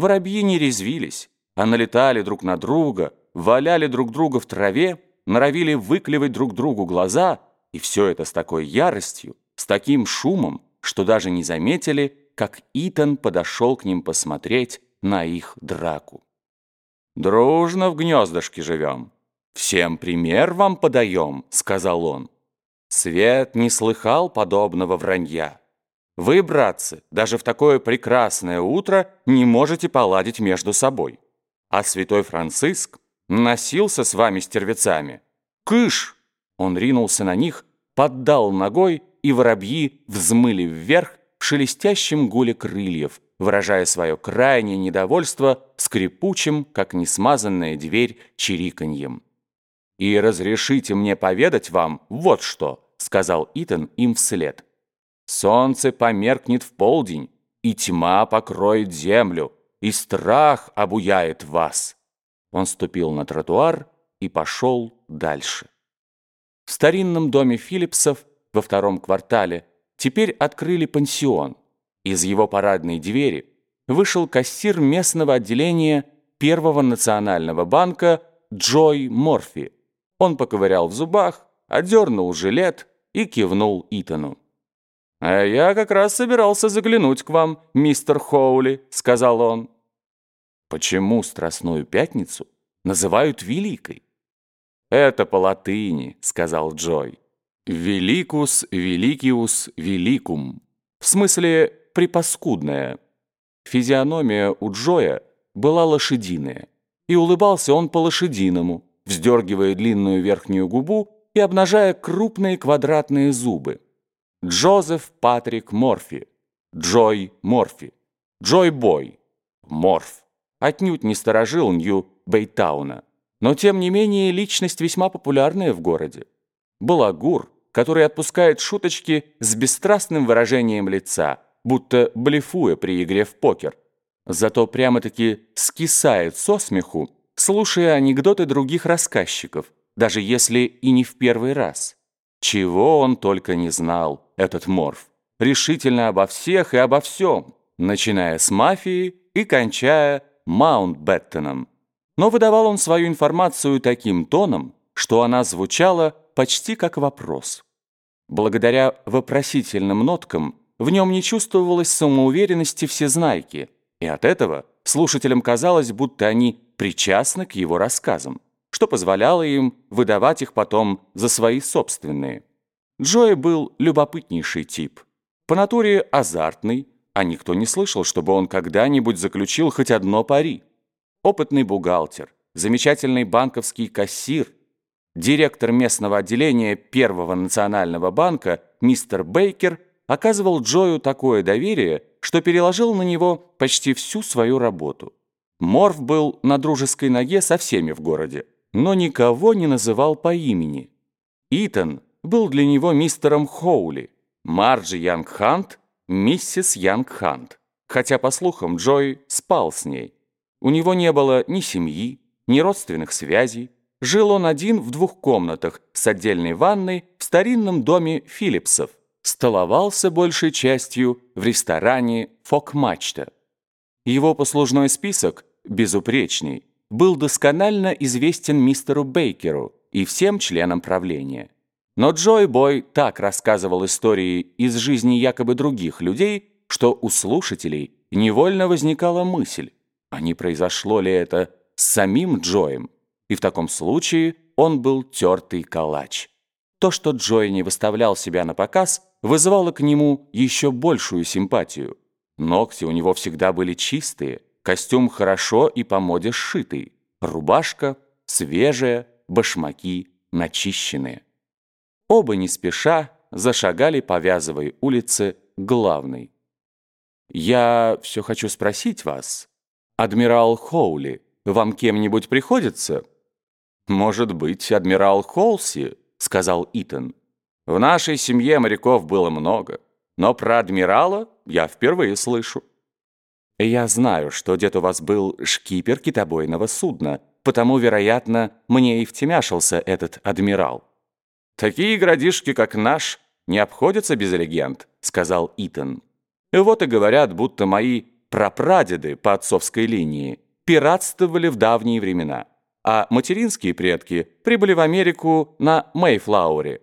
Воробьи не резвились, а налетали друг на друга, валяли друг друга в траве, норовили выклевать друг другу глаза, и все это с такой яростью, с таким шумом, что даже не заметили, как Итан подошел к ним посмотреть на их драку. «Дружно в гнездышке живем. Всем пример вам подаем», — сказал он. Свет не слыхал подобного вранья. Вы, братцы, даже в такое прекрасное утро не можете поладить между собой. А святой Франциск носился с вами стервецами. Кыш! Он ринулся на них, поддал ногой, и воробьи взмыли вверх в шелестящем гуле крыльев, выражая свое крайнее недовольство скрипучим, как несмазанная дверь, чириканьем. «И разрешите мне поведать вам вот что», — сказал Итан им вслед. «Солнце померкнет в полдень, и тьма покроет землю, и страх обуяет вас». Он ступил на тротуар и пошел дальше. В старинном доме Филлипсов во втором квартале теперь открыли пансион. Из его парадной двери вышел кассир местного отделения Первого национального банка Джой Морфи. Он поковырял в зубах, одернул жилет и кивнул Итану. «А я как раз собирался заглянуть к вам, мистер Хоули», — сказал он. «Почему Страстную Пятницу называют Великой?» «Это по латыни», — сказал Джой. «Великус, великиус, великум». В смысле «припаскудная». Физиономия у Джоя была лошадиная, и улыбался он по-лошадиному, вздергивая длинную верхнюю губу и обнажая крупные квадратные зубы. Джозеф Патрик Морфи, Джой Морфи, Джой Бой, Морф. Отнюдь не сторожил Нью Бейтауна, но тем не менее личность весьма популярная в городе. Балагур, который отпускает шуточки с бесстрастным выражением лица, будто блефуя при игре в покер. Зато прямо-таки скисает со смеху, слушая анекдоты других рассказчиков, даже если и не в первый раз. Чего он только не знал, этот морф. Решительно обо всех и обо всем, начиная с мафии и кончая Маунтбеттоном. Но выдавал он свою информацию таким тоном, что она звучала почти как вопрос. Благодаря вопросительным ноткам в нем не чувствовалось самоуверенности всезнайки, и от этого слушателям казалось, будто они причастны к его рассказам, что позволяло им выдавать их потом за свои собственные. Джои был любопытнейший тип, по натуре азартный, а никто не слышал, чтобы он когда-нибудь заключил хоть одно пари. Опытный бухгалтер, замечательный банковский кассир – Директор местного отделения Первого национального банка мистер Бейкер оказывал Джою такое доверие, что переложил на него почти всю свою работу. Морф был на дружеской ноге со всеми в городе, но никого не называл по имени. Итан был для него мистером Хоули, Марджи Янгхант – миссис Янгхант, хотя, по слухам, Джой спал с ней. У него не было ни семьи, ни родственных связей, Жил он один в двух комнатах с отдельной ванной в старинном доме Филлипсов. Столовался большей частью в ресторане «Фок-мачта». Его послужной список, безупречный, был досконально известен мистеру Бейкеру и всем членам правления. Но Джой Бой так рассказывал истории из жизни якобы других людей, что у слушателей невольно возникала мысль, а не произошло ли это с самим Джоем и в таком случае он был тертый калач. То, что Джой не выставлял себя на показ, вызывало к нему еще большую симпатию. Ногти у него всегда были чистые, костюм хорошо и по моде сшитый, рубашка свежая, башмаки начищенные. Оба не спеша зашагали по Вязовой улице главной. «Я все хочу спросить вас, адмирал Хоули, вам кем-нибудь приходится?» «Может быть, адмирал Холси», — сказал Итан. «В нашей семье моряков было много, но про адмирала я впервые слышу». «Я знаю, что дед у вас был шкипер китобойного судна, потому, вероятно, мне и втемяшился этот адмирал». «Такие городишки, как наш, не обходятся без легенд», — сказал Итан. «Вот и говорят, будто мои прапрадеды по отцовской линии, пиратствовали в давние времена, а материнские предки прибыли в Америку на Мейфлауре,